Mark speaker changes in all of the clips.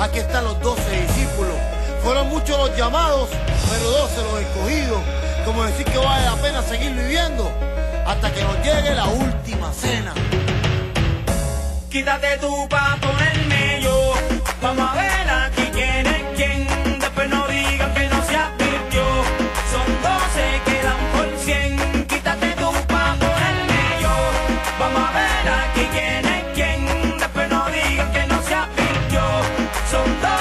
Speaker 1: Aquí están los doce discípulos. Fueron muchos los llamados, pero doce los escogidos. Como decir que vale la pena seguir viviendo hasta que nos llegue la última cena.
Speaker 2: Quítate tú para ponerme yo. Vamos a ver. son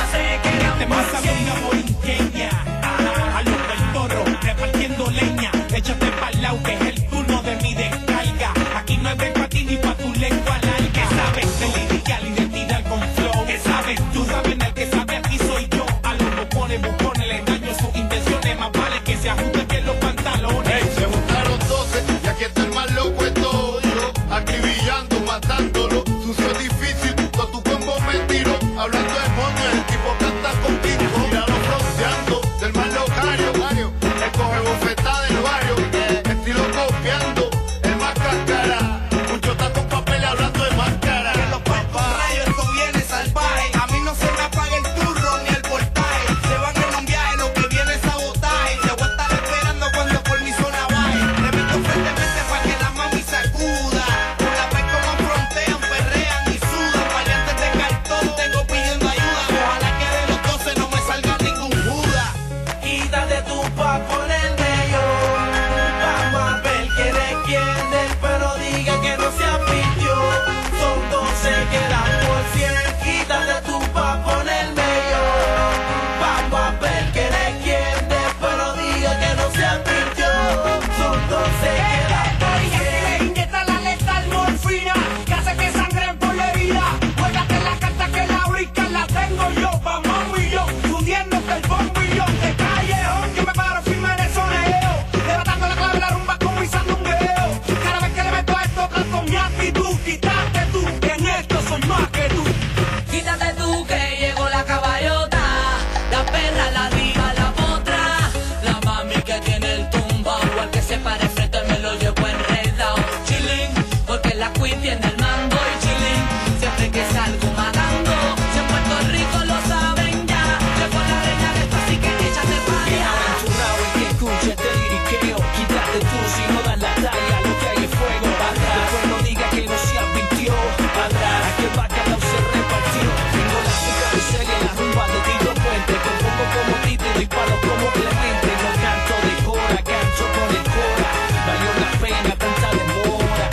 Speaker 3: disparo como Clemente, no canto de cora, canto con el cora, valió la pena tanta demora.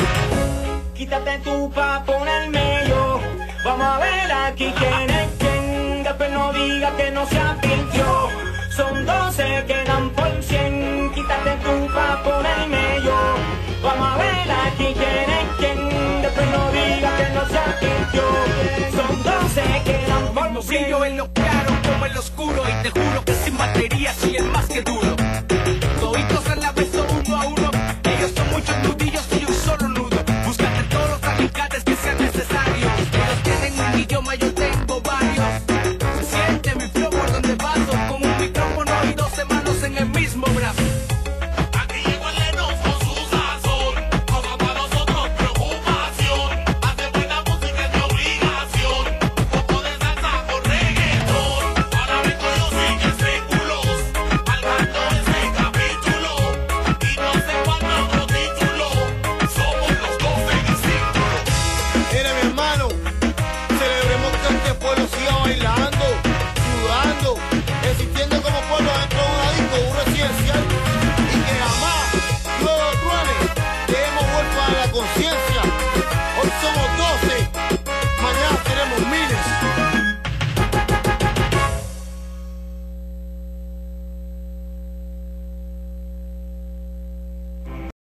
Speaker 2: Quítate tú pa' ponerme yo, vamos a ver aquí quién es quién, después no diga que no se apintió, son 12 que dan por 100, quítate tú pa' ponerme yo, vamos a ver aquí quién es quién, después no diga que no se apintió, son 12 que dan por 100. Brillo en
Speaker 4: lo claro como en lo oscuro y te juro que batería
Speaker 1: Mira mi hermano.